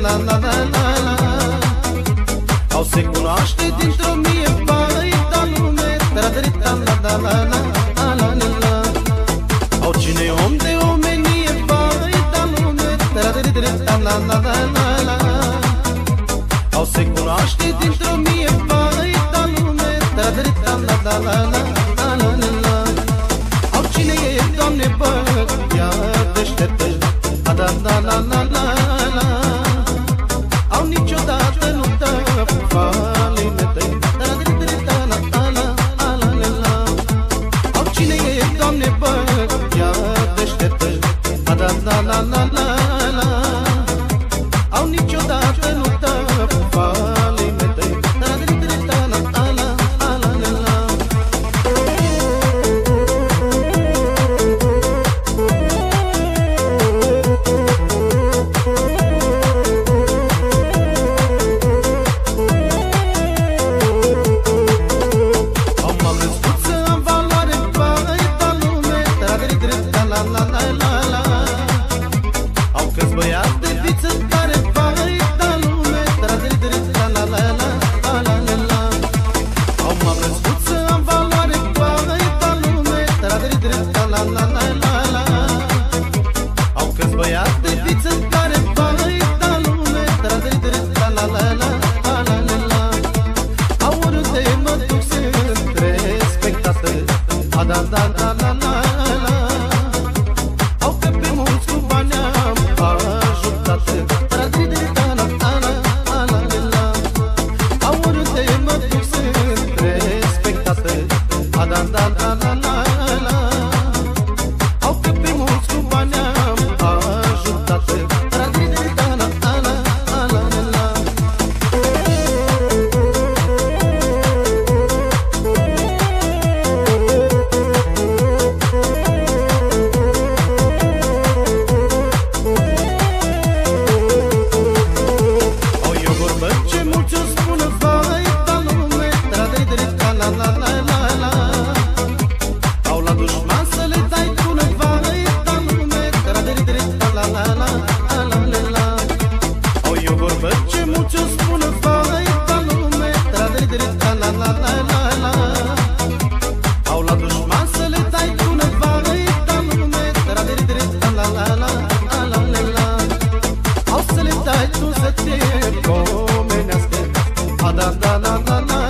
na na na na Au se cunoaște dintr-o mie bai Da lume, da da da da la la la la la la Au cine om de omenie bai Da lume, da da da la la la la la Au se cunoaște dintr-o mie bai Da lume, da da da la la la la la la la Au cine e, Doamne, bă, ia deșteaptă Da da da la la la la la la la la Au niciodată nu dă cu falimente La la la la la la la la la Au câți băiați de viță care Bai ta lume Da la la la la la la la Au oriunde mă duc sunt respectată A da da da la la la Au că pe mulți cu bani am ajutat Da da da la la la la la la Au oriunde mă duc sunt respectată A da da da la la la tu să te pomenească A da da la la la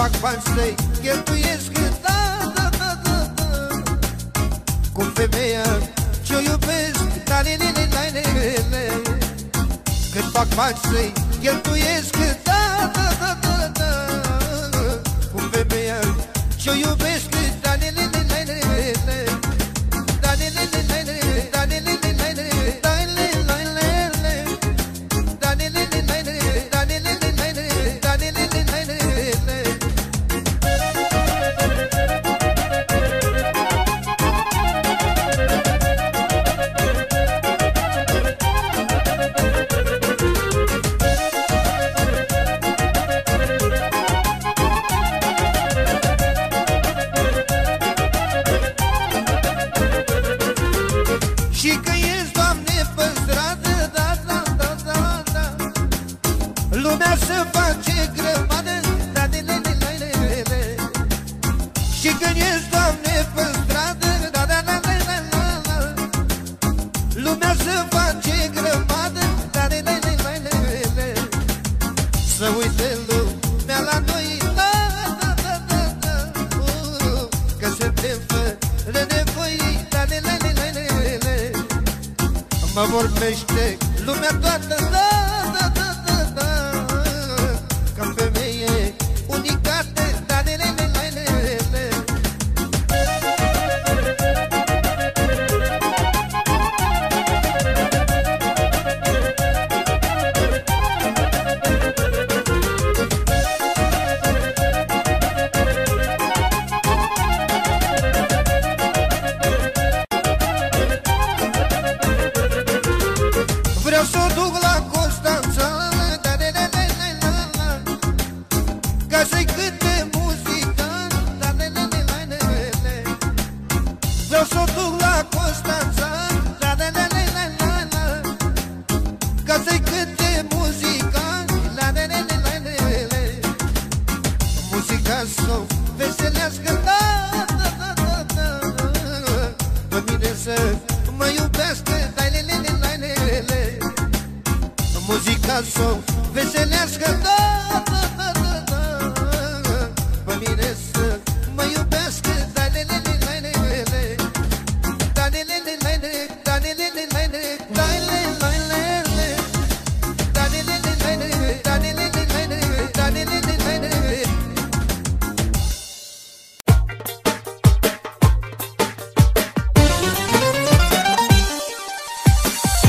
fac bani să-i cheltuiesc, da, da, da, da, da Cu femeia ce-o iubesc, la le, le, le, lai, le, le Când fac bani să-i cheltuiesc, da, da, da, da, da Cu femeia ce-o iubesc, Mă vorbește lumea toată la Muzica să o veselească toată